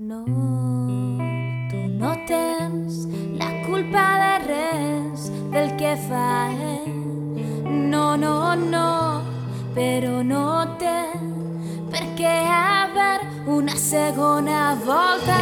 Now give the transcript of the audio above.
No, tu no tens la culpa de res del que fa ell. No, no, no, però no té per què haver una segona volta.